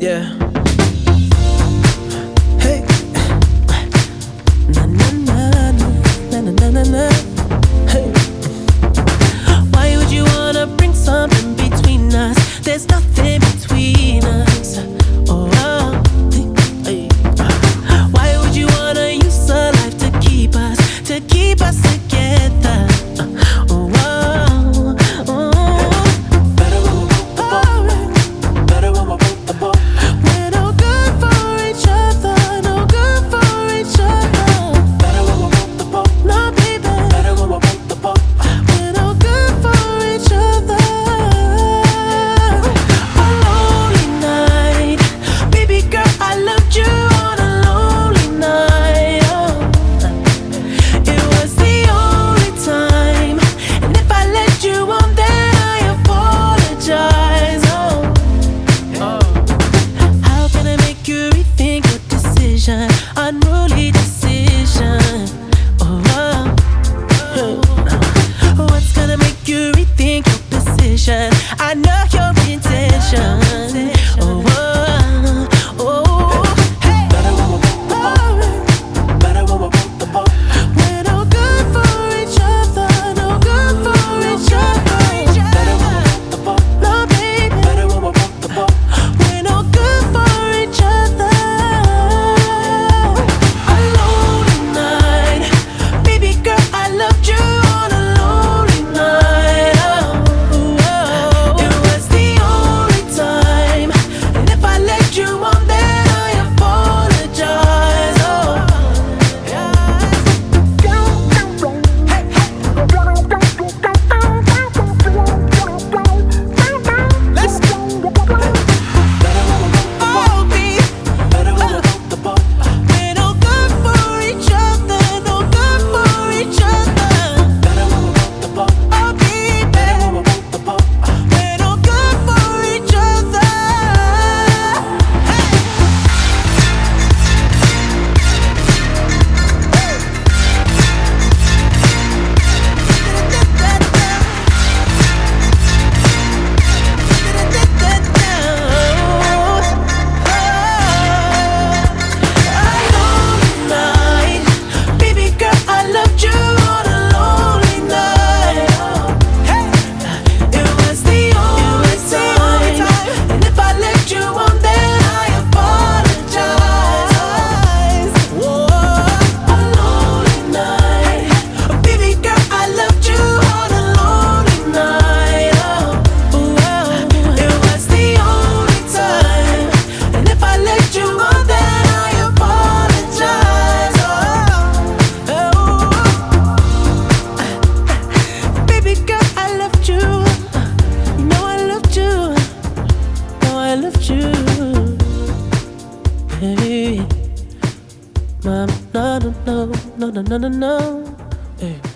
Yeah. unruly decision. Oh, oh, oh, What's gonna make you rethink your decision? I know you. no, no, no, no, no, no, no. Hey.